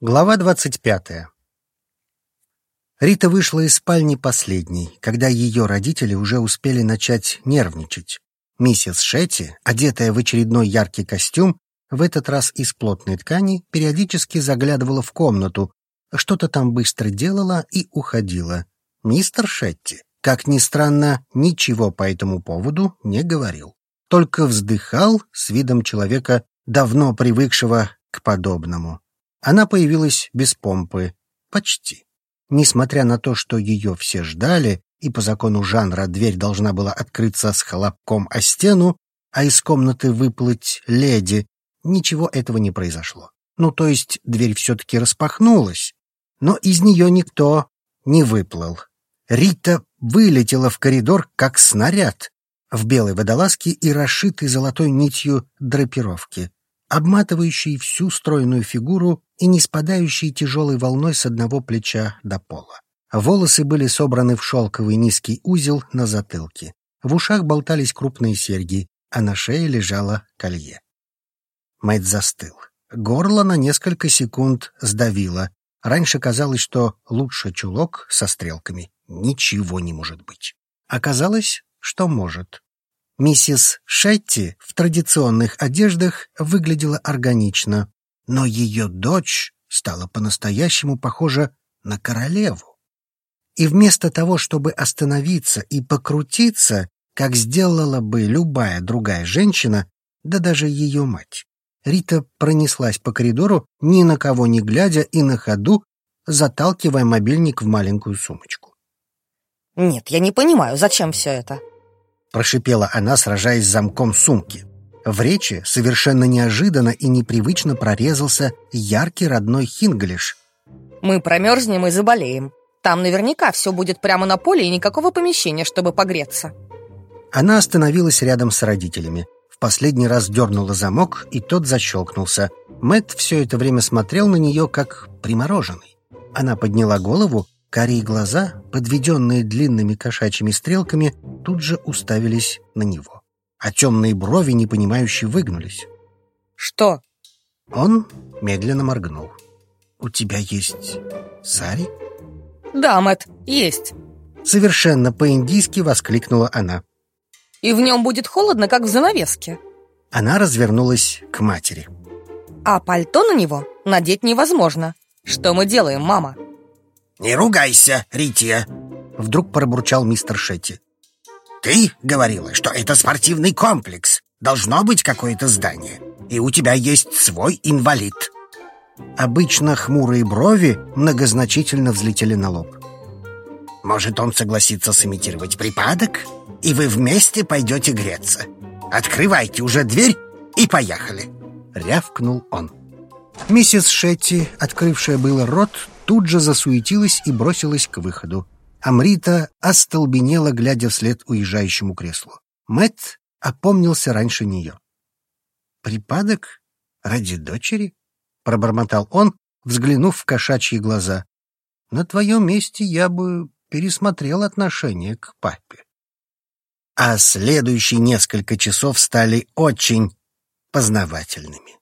Глава двадцать пятая. Рита вышла из спальни последней, когда ее родители уже успели начать нервничать. Миссис Шетти, одетая в очередной яркий костюм, в этот раз из плотной ткани, периодически заглядывала в комнату, что-то там быстро делала и уходила. Мистер Шетти, как ни странно, ничего по этому поводу не говорил. Только вздыхал с видом человека, давно привыкшего к подобному. Она появилась без помпы. Почти. Несмотря на то, что ее все ждали, и по закону жанра дверь должна была открыться с хлопком о стену, а из комнаты выплыть леди, ничего этого не произошло. Ну, то есть дверь все-таки распахнулась, но из нее никто не выплыл. Рита вылетела в коридор, как снаряд, в белой водолазке и расшитой золотой нитью драпировки обматывающий всю стройную фигуру и не спадающий тяжелой волной с одного плеча до пола. Волосы были собраны в шелковый низкий узел на затылке. В ушах болтались крупные серьги, а на шее лежало колье. Мэтт застыл. Горло на несколько секунд сдавило. Раньше казалось, что лучше чулок со стрелками ничего не может быть. Оказалось, что может. Миссис Шетти в традиционных одеждах выглядела органично, но ее дочь стала по-настоящему похожа на королеву. И вместо того, чтобы остановиться и покрутиться, как сделала бы любая другая женщина, да даже ее мать, Рита пронеслась по коридору, ни на кого не глядя и на ходу, заталкивая мобильник в маленькую сумочку. «Нет, я не понимаю, зачем все это?» — прошипела она, сражаясь с замком сумки. В речи совершенно неожиданно и непривычно прорезался яркий родной хинглиш. «Мы промерзнем и заболеем. Там наверняка все будет прямо на поле и никакого помещения, чтобы погреться». Она остановилась рядом с родителями. В последний раз дернула замок, и тот защелкнулся. Мэт все это время смотрел на нее, как примороженный. Она подняла голову Карие глаза, подведенные длинными кошачьими стрелками, тут же уставились на него, а темные брови непонимающе выгнулись. «Что?» Он медленно моргнул. «У тебя есть сари?» «Да, Мэтт, есть!» Совершенно по-индийски воскликнула она. «И в нем будет холодно, как в занавеске!» Она развернулась к матери. «А пальто на него надеть невозможно. Что мы делаем, мама?» «Не ругайся, Рития!» Вдруг пробурчал мистер Шетти. «Ты говорила, что это спортивный комплекс. Должно быть какое-то здание. И у тебя есть свой инвалид». Обычно хмурые брови многозначительно взлетели на лоб. «Может, он согласится сымитировать припадок, и вы вместе пойдете греться? Открывайте уже дверь и поехали!» — рявкнул он. Миссис Шетти, открывшая было рот, тут же засуетилась и бросилась к выходу. Амрита остолбенела, глядя вслед уезжающему креслу. Мэт опомнился раньше нее. «Припадок? Ради дочери?» — пробормотал он, взглянув в кошачьи глаза. «На твоем месте я бы пересмотрел отношение к папе». А следующие несколько часов стали очень познавательными.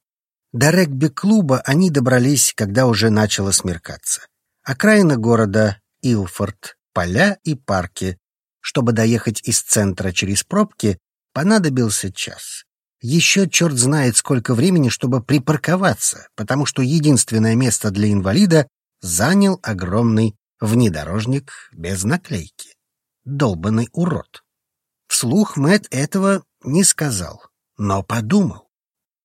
До регби-клуба они добрались, когда уже начало смеркаться. Окраина города Илфорд, поля и парки. Чтобы доехать из центра через пробки, понадобился час. Еще черт знает сколько времени, чтобы припарковаться, потому что единственное место для инвалида занял огромный внедорожник без наклейки. Долбанный урод. Вслух Мэт этого не сказал, но подумал.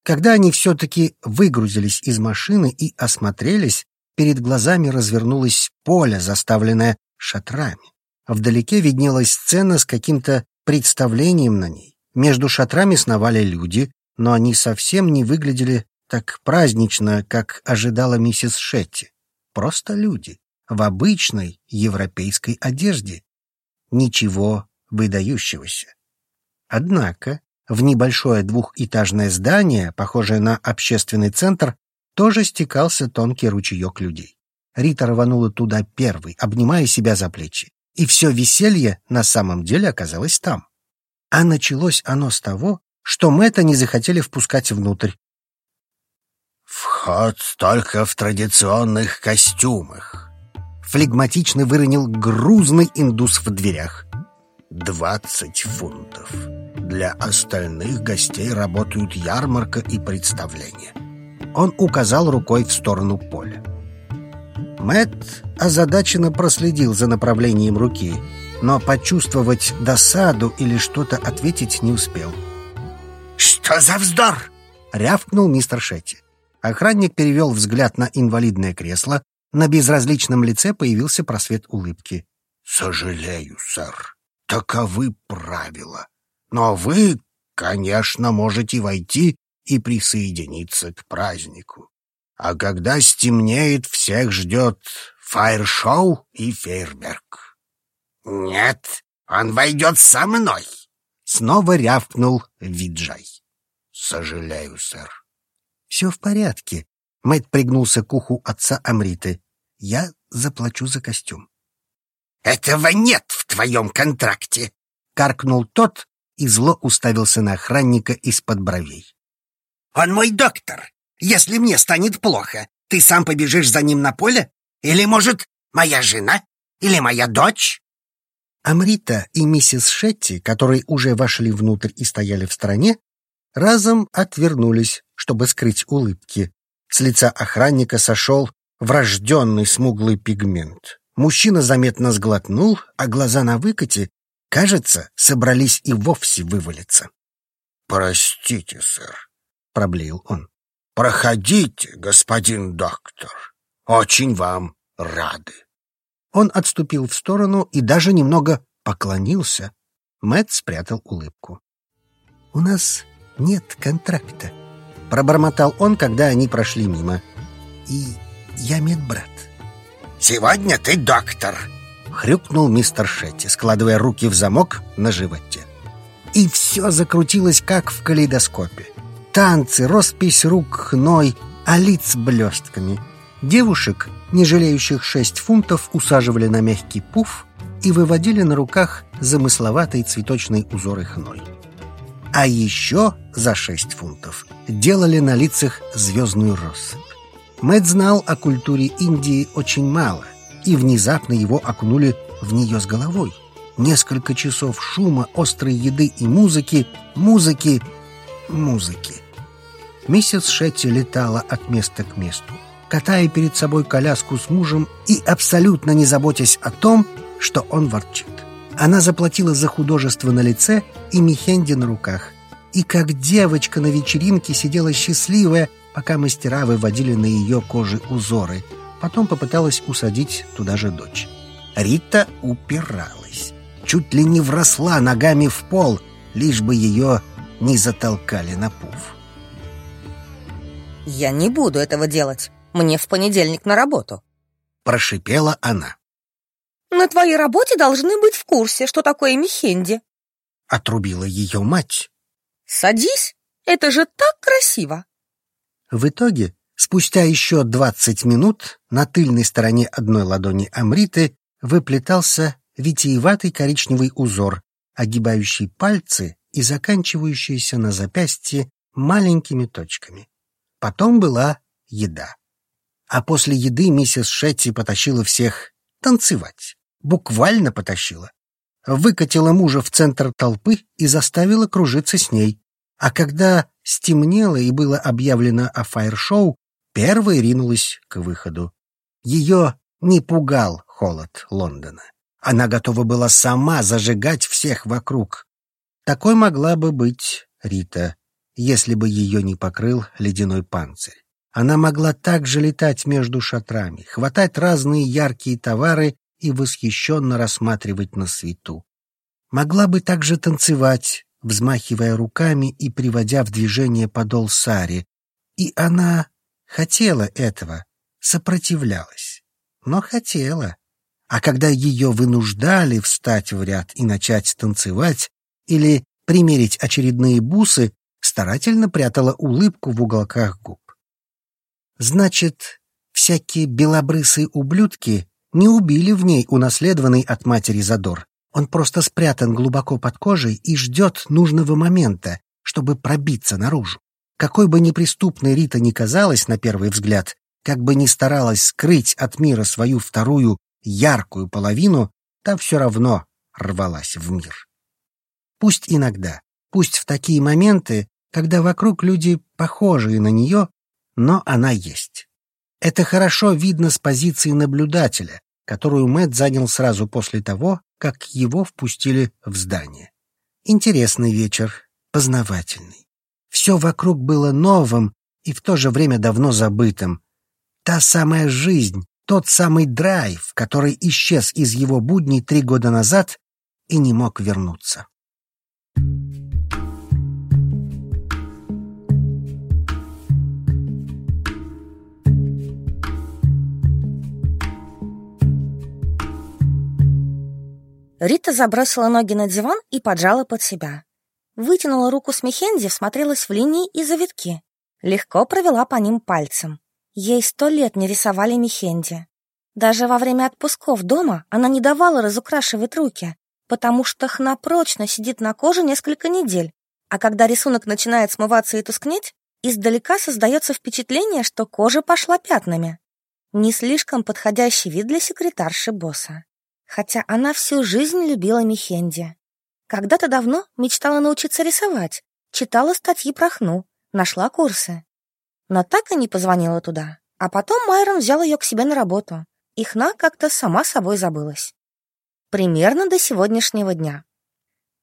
Когда они все-таки выгрузились из машины и осмотрелись, перед глазами развернулось поле, заставленное шатрами. Вдалеке виднелась сцена с каким-то представлением на ней. Между шатрами сновали люди, но они совсем не выглядели так празднично, как ожидала миссис Шетти. Просто люди в обычной европейской одежде. Ничего выдающегося. Однако в небольшое двухэтажное здание, похожее на общественный центр, тоже стекался тонкий ручеек людей. Рита рванула туда первой, обнимая себя за плечи. И все веселье на самом деле оказалось там. А началось оно с того, что Мэтта не захотели впускать внутрь. «В «Вход только в традиционных костюмах», — флегматично выронил грузный индус в дверях. «Двадцать фунтов. Для остальных гостей работают ярмарка и представление». Он указал рукой в сторону поля. Мэт озадаченно проследил за направлением руки, но почувствовать досаду или что-то ответить не успел. «Что за вздор?» — рявкнул мистер Шетти. Охранник перевел взгляд на инвалидное кресло. На безразличном лице появился просвет улыбки. «Сожалею, сэр. Таковы правила. Но вы, конечно, можете войти и присоединиться к празднику. А когда стемнеет, всех ждет фаер-шоу и фейерверк. «Нет, он войдет со мной!» Снова рявкнул Виджай. «Сожалею, сэр». «Все в порядке». Мэтт пригнулся к уху отца Амриты. «Я заплачу за костюм». «Этого нет в твоем контракте!» — каркнул тот и зло уставился на охранника из-под бровей. «Он мой доктор. Если мне станет плохо, ты сам побежишь за ним на поле? Или, может, моя жена? Или моя дочь?» Амрита и миссис Шетти, которые уже вошли внутрь и стояли в стороне, разом отвернулись, чтобы скрыть улыбки. С лица охранника сошел врожденный смуглый пигмент. Мужчина заметно сглотнул, а глаза на выкате, кажется, собрались и вовсе вывалиться. «Простите, сэр», — проблеял он. «Проходите, господин доктор. Очень вам рады». Он отступил в сторону и даже немного поклонился. Мэт спрятал улыбку. «У нас нет контракта», — пробормотал он, когда они прошли мимо. «И я медбрат». «Сегодня ты доктор», — хрюкнул мистер Шетти, складывая руки в замок на животе. И все закрутилось, как в калейдоскопе. Танцы, роспись рук хной, а лиц блестками. Девушек, не жалеющих шесть фунтов, усаживали на мягкий пуф и выводили на руках замысловатые цветочные узоры хной. А еще за шесть фунтов делали на лицах звездную россыпь. Мэтт знал о культуре Индии очень мало, и внезапно его окунули в нее с головой. Несколько часов шума, острой еды и музыки, музыки, музыки. Миссис Шетти летала от места к месту, катая перед собой коляску с мужем и абсолютно не заботясь о том, что он ворчит. Она заплатила за художество на лице и Михенди на руках. И как девочка на вечеринке сидела счастливая, пока мастера выводили на ее коже узоры. Потом попыталась усадить туда же дочь. Рита упиралась. Чуть ли не вросла ногами в пол, лишь бы ее не затолкали на пуф. «Я не буду этого делать. Мне в понедельник на работу», — прошипела она. «На твоей работе должны быть в курсе, что такое Михенди», — отрубила ее мать. «Садись, это же так красиво!» В итоге, спустя еще двадцать минут, на тыльной стороне одной ладони Амриты выплетался витиеватый коричневый узор, огибающий пальцы и заканчивающийся на запястье маленькими точками. Потом была еда. А после еды миссис Шетти потащила всех танцевать. Буквально потащила. Выкатила мужа в центр толпы и заставила кружиться с ней. А когда стемнело и было объявлено о фаер-шоу, первой ринулась к выходу. Ее не пугал холод Лондона. Она готова была сама зажигать всех вокруг. Такой могла бы быть Рита если бы ее не покрыл ледяной панцирь. Она могла также летать между шатрами, хватать разные яркие товары и восхищенно рассматривать на свету. Могла бы также танцевать, взмахивая руками и приводя в движение подол сари. И она хотела этого, сопротивлялась, но хотела. А когда ее вынуждали встать в ряд и начать танцевать или примерить очередные бусы, старательно прятала улыбку в уголках губ. Значит, всякие белобрысые ублюдки не убили в ней унаследованный от матери задор. Он просто спрятан глубоко под кожей и ждет нужного момента, чтобы пробиться наружу. Какой бы неприступной Рита ни казалась на первый взгляд, как бы ни старалась скрыть от мира свою вторую яркую половину, та все равно рвалась в мир. Пусть иногда, пусть в такие моменты, когда вокруг люди похожие на нее, но она есть. Это хорошо видно с позиции наблюдателя, которую Мэтт занял сразу после того, как его впустили в здание. Интересный вечер, познавательный. Все вокруг было новым и в то же время давно забытым. Та самая жизнь, тот самый драйв, который исчез из его будней три года назад и не мог вернуться. Рита забросила ноги на диван и поджала под себя. Вытянула руку с Мехенди, всмотрелась в линии и завитки. Легко провела по ним пальцем. Ей сто лет не рисовали Мехенди. Даже во время отпусков дома она не давала разукрашивать руки, потому что хна прочно сидит на коже несколько недель, а когда рисунок начинает смываться и тускнеть, издалека создается впечатление, что кожа пошла пятнами. Не слишком подходящий вид для секретарши босса хотя она всю жизнь любила Мехенди. Когда-то давно мечтала научиться рисовать, читала статьи про Хну, нашла курсы. Но так и не позвонила туда. А потом Майрон взял ее к себе на работу, и Хна как-то сама собой забылась. Примерно до сегодняшнего дня.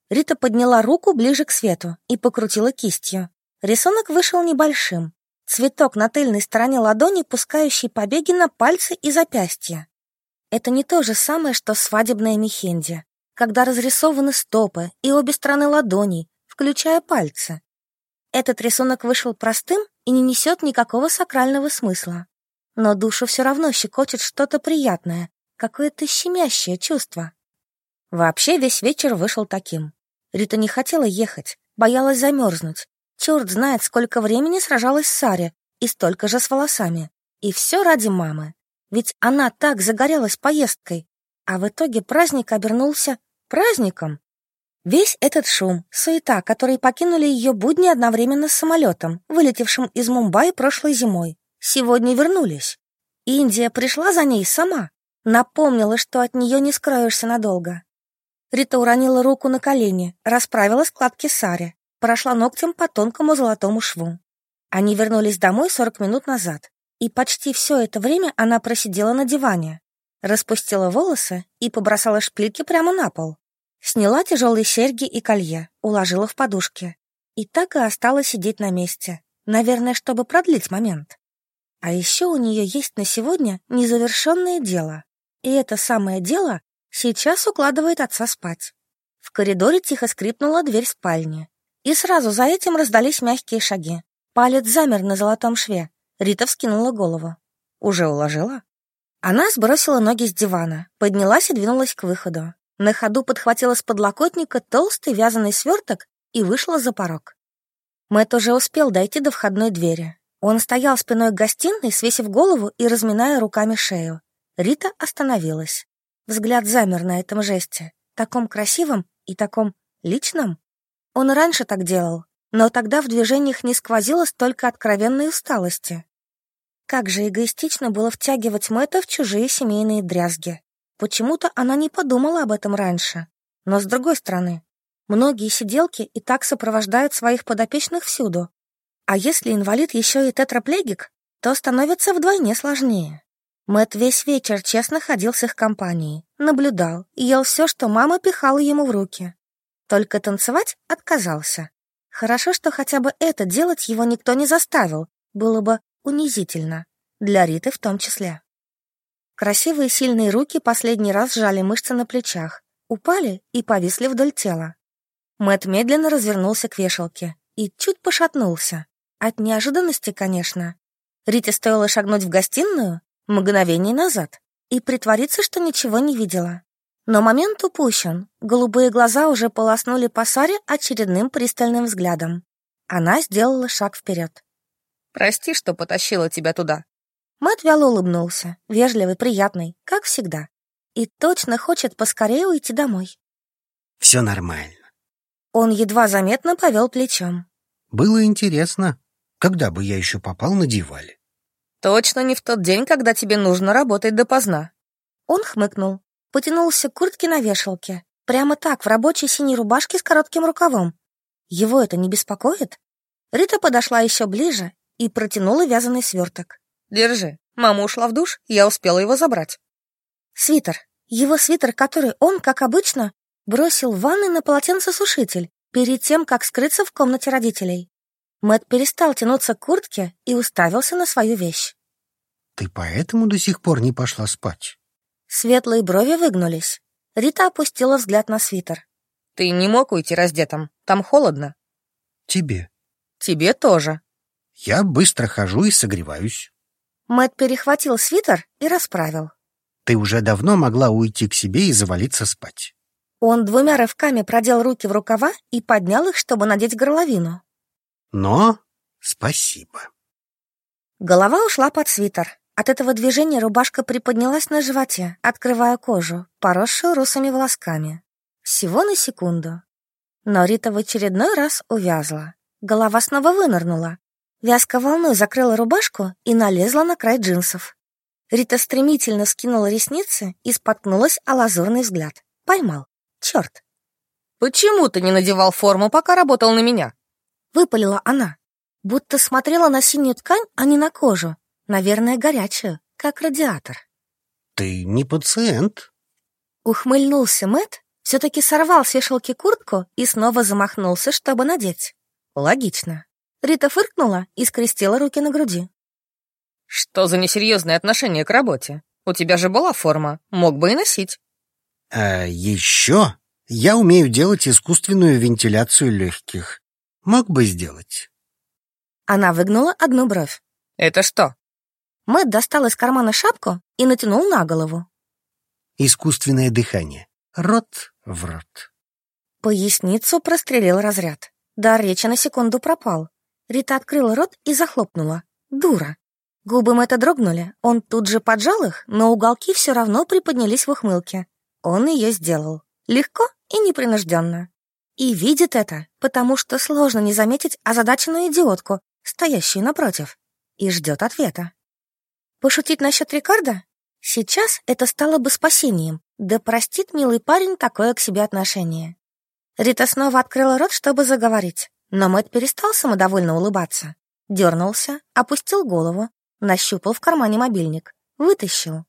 Рита подняла руку ближе к свету и покрутила кистью. Рисунок вышел небольшим. Цветок на тыльной стороне ладони, пускающий побеги на пальцы и запястья. Это не то же самое, что свадебная мехенди, когда разрисованы стопы и обе стороны ладоней, включая пальцы. Этот рисунок вышел простым и не несет никакого сакрального смысла. Но душу все равно щекочет что-то приятное, какое-то щемящее чувство. Вообще весь вечер вышел таким. Рита не хотела ехать, боялась замерзнуть. Черт знает, сколько времени сражалась с Саре, и столько же с волосами. И все ради мамы. Ведь она так загорелась поездкой, а в итоге праздник обернулся праздником. Весь этот шум, суета, которые покинули ее будни одновременно с самолетом, вылетевшим из Мумбаи прошлой зимой, сегодня вернулись. Индия пришла за ней сама, напомнила, что от нее не скроешься надолго. Рита уронила руку на колени, расправила складки Саре, прошла ногтем по тонкому золотому шву. Они вернулись домой 40 минут назад. И почти все это время она просидела на диване, распустила волосы и побросала шпильки прямо на пол. Сняла тяжелые серьги и колье, уложила в подушки. И так и осталась сидеть на месте, наверное, чтобы продлить момент. А еще у нее есть на сегодня незавершенное дело. И это самое дело сейчас укладывает отца спать. В коридоре тихо скрипнула дверь спальни. И сразу за этим раздались мягкие шаги. Палец замер на золотом шве, Рита вскинула голову. «Уже уложила?» Она сбросила ноги с дивана, поднялась и двинулась к выходу. На ходу подхватила с подлокотника толстый вязаный сверток и вышла за порог. Мэтт уже успел дойти до входной двери. Он стоял спиной к гостиной, свесив голову и разминая руками шею. Рита остановилась. Взгляд замер на этом жесте, таком красивом и таком личном. Он раньше так делал, но тогда в движениях не сквозило столько откровенной усталости. Как же эгоистично было втягивать Мэтта в чужие семейные дрязги. Почему-то она не подумала об этом раньше. Но с другой стороны, многие сиделки и так сопровождают своих подопечных всюду. А если инвалид еще и тетраплегик, то становится вдвойне сложнее. Мэт весь вечер честно ходил с их компанией, наблюдал и ел все, что мама пихала ему в руки. Только танцевать отказался. Хорошо, что хотя бы это делать его никто не заставил, было бы унизительно, для Риты в том числе. Красивые сильные руки последний раз сжали мышцы на плечах, упали и повисли вдоль тела. Мэт медленно развернулся к вешалке и чуть пошатнулся. От неожиданности, конечно. Рите стоило шагнуть в гостиную мгновение назад и притвориться, что ничего не видела. Но момент упущен. Голубые глаза уже полоснули по Саре очередным пристальным взглядом. Она сделала шаг вперед. Прости, что потащила тебя туда». Мэтт вяло улыбнулся, вежливый, приятный, как всегда. И точно хочет поскорее уйти домой. «Все нормально». Он едва заметно повел плечом. «Было интересно». Когда бы я еще попал на Дивале? Точно не в тот день, когда тебе нужно работать допоздна. Он хмыкнул, потянулся к куртке на вешалке. Прямо так, в рабочей синей рубашке с коротким рукавом. Его это не беспокоит? Рита подошла еще ближе и протянула вязаный сверток. Держи. Мама ушла в душ, я успела его забрать. Свитер. Его свитер, который он, как обычно, бросил в ванной на полотенцесушитель перед тем, как скрыться в комнате родителей. Мэт перестал тянуться к куртке и уставился на свою вещь. Ты поэтому до сих пор не пошла спать? Светлые брови выгнулись. Рита опустила взгляд на свитер. Ты не мог уйти раздетым. Там холодно. Тебе. Тебе тоже. Я быстро хожу и согреваюсь. Мэт перехватил свитер и расправил. Ты уже давно могла уйти к себе и завалиться спать. Он двумя рывками продел руки в рукава и поднял их, чтобы надеть горловину. Но спасибо. Голова ушла под свитер. От этого движения рубашка приподнялась на животе, открывая кожу, поросшую русыми волосками. Всего на секунду. Но Рита в очередной раз увязла. Голова снова вынырнула. Вязка волной закрыла рубашку и налезла на край джинсов. Рита стремительно скинула ресницы и споткнулась о лазурный взгляд. Поймал. Черт. «Почему ты не надевал форму, пока работал на меня?» Выпалила она. Будто смотрела на синюю ткань, а не на кожу. Наверное, горячую, как радиатор. Ты не пациент. Ухмыльнулся Мэт, все-таки сорвал с вешалки куртку и снова замахнулся, чтобы надеть. Логично. Рита фыркнула и скрестила руки на груди. «Что за несерьезное отношение к работе? У тебя же была форма, мог бы и носить». А еще я умею делать искусственную вентиляцию легких. Мог бы сделать. Она выгнула одну бровь. «Это что?» Мэтт достал из кармана шапку и натянул на голову. Искусственное дыхание. Рот в рот. Поясницу прострелил разряд. Дар речи на секунду пропал. Рита открыла рот и захлопнула. Дура. Губы Мэтта дрогнули. Он тут же поджал их, но уголки все равно приподнялись в ухмылке. Он ее сделал. Легко и непринужденно. И видит это, потому что сложно не заметить озадаченную идиотку, стоящую напротив, и ждет ответа. Пошутить насчет Рикардо? Сейчас это стало бы спасением. Да простит милый парень такое к себе отношение. Рита снова открыла рот, чтобы заговорить, но Мэтт перестал самодовольно улыбаться. Дернулся, опустил голову, нащупал в кармане мобильник, вытащил.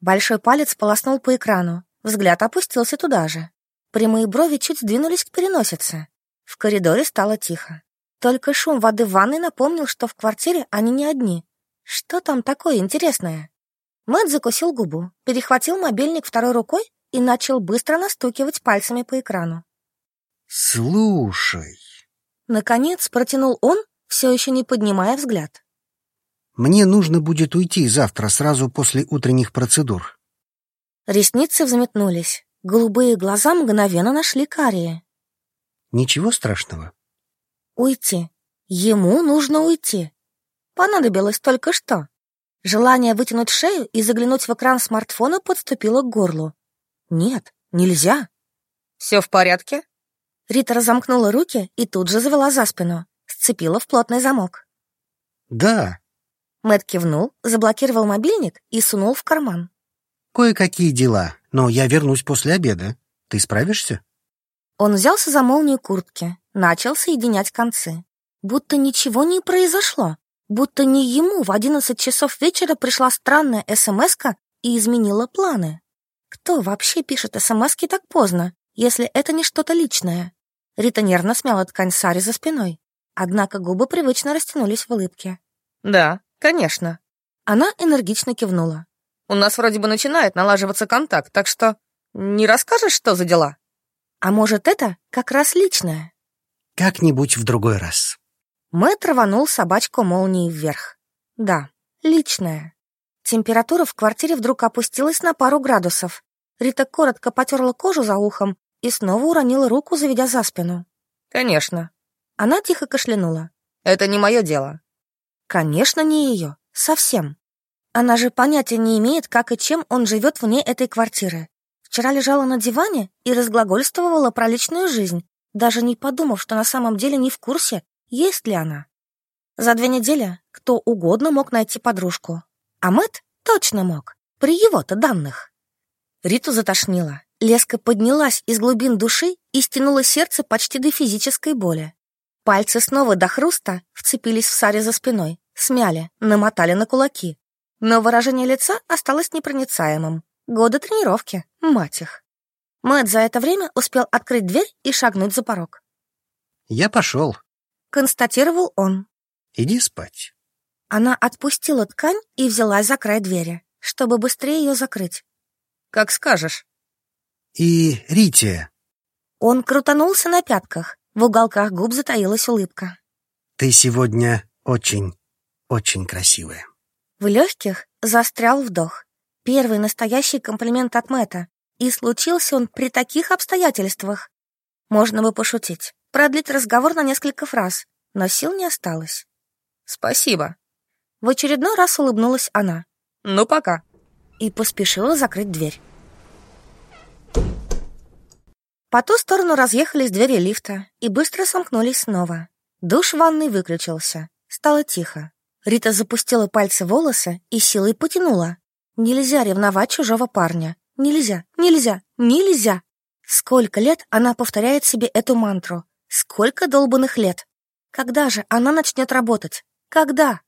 Большой палец полоснул по экрану, взгляд опустился туда же. Прямые брови чуть сдвинулись к переносице. В коридоре стало тихо. Только шум воды в ванной напомнил, что в квартире они не одни. Что там такое интересное? Мэтт закусил губу, перехватил мобильник второй рукой и начал быстро настукивать пальцами по экрану. «Слушай...» Наконец протянул он, все еще не поднимая взгляд. «Мне нужно будет уйти завтра, сразу после утренних процедур». Ресницы взметнулись. Голубые глаза мгновенно нашли карие. «Ничего страшного?» Уйти. Ему нужно уйти. Понадобилось только что. Желание вытянуть шею и заглянуть в экран смартфона подступило к горлу. Нет, нельзя. Все в порядке? Рита разомкнула руки и тут же завела за спину, сцепила в плотный замок. Да. Мэт кивнул, заблокировал мобильник и сунул в карман. Кое-какие дела, но я вернусь после обеда. Ты справишься? Он взялся за молнию куртки, начал соединять концы. Будто ничего не произошло, будто не ему в одиннадцать часов вечера пришла странная смс и изменила планы. Кто вообще пишет смс так поздно, если это не что-то личное? Рита нервно смяла ткань Сари за спиной, однако губы привычно растянулись в улыбке. «Да, конечно». Она энергично кивнула. «У нас вроде бы начинает налаживаться контакт, так что не расскажешь, что за дела?» А может, это как раз личное? Как-нибудь в другой раз. Мэтт рванул собачку молнией вверх. Да, личное. Температура в квартире вдруг опустилась на пару градусов. Рита коротко потерла кожу за ухом и снова уронила руку, заведя за спину. «Конечно». Она тихо кашлянула. «Это не мое дело». «Конечно, не ее. Совсем. Она же понятия не имеет, как и чем он живет вне этой квартиры. Вчера лежала на диване и разглагольствовала про личную жизнь, даже не подумав, что на самом деле не в курсе, есть ли она. За две недели кто угодно мог найти подружку. А Мэтт точно мог, при его-то данных. Риту затошнило. Леска поднялась из глубин души и стянула сердце почти до физической боли. Пальцы снова до хруста вцепились в Саре за спиной, смяли, намотали на кулаки. Но выражение лица осталось непроницаемым. Годы тренировки, мать их. Мэтт за это время успел открыть дверь и шагнуть за порог. «Я пошел», — констатировал он. «Иди спать». Она отпустила ткань и взялась за край двери, чтобы быстрее ее закрыть. «Как скажешь». «И Рите...» Он крутанулся на пятках, в уголках губ затаилась улыбка. «Ты сегодня очень, очень красивая». В легких застрял вдох. Первый настоящий комплимент от Мэтта, и случился он при таких обстоятельствах. Можно бы пошутить, продлить разговор на несколько фраз, но сил не осталось. «Спасибо». В очередной раз улыбнулась она. «Ну, пока». И поспешила закрыть дверь. По ту сторону разъехались двери лифта и быстро сомкнулись снова. Душ в ванной выключился. Стало тихо. Рита запустила пальцы в волосы и силой потянула. Нельзя ревновать чужого парня. Нельзя, нельзя, нельзя. Сколько лет она повторяет себе эту мантру? Сколько долбанных лет? Когда же она начнет работать? Когда?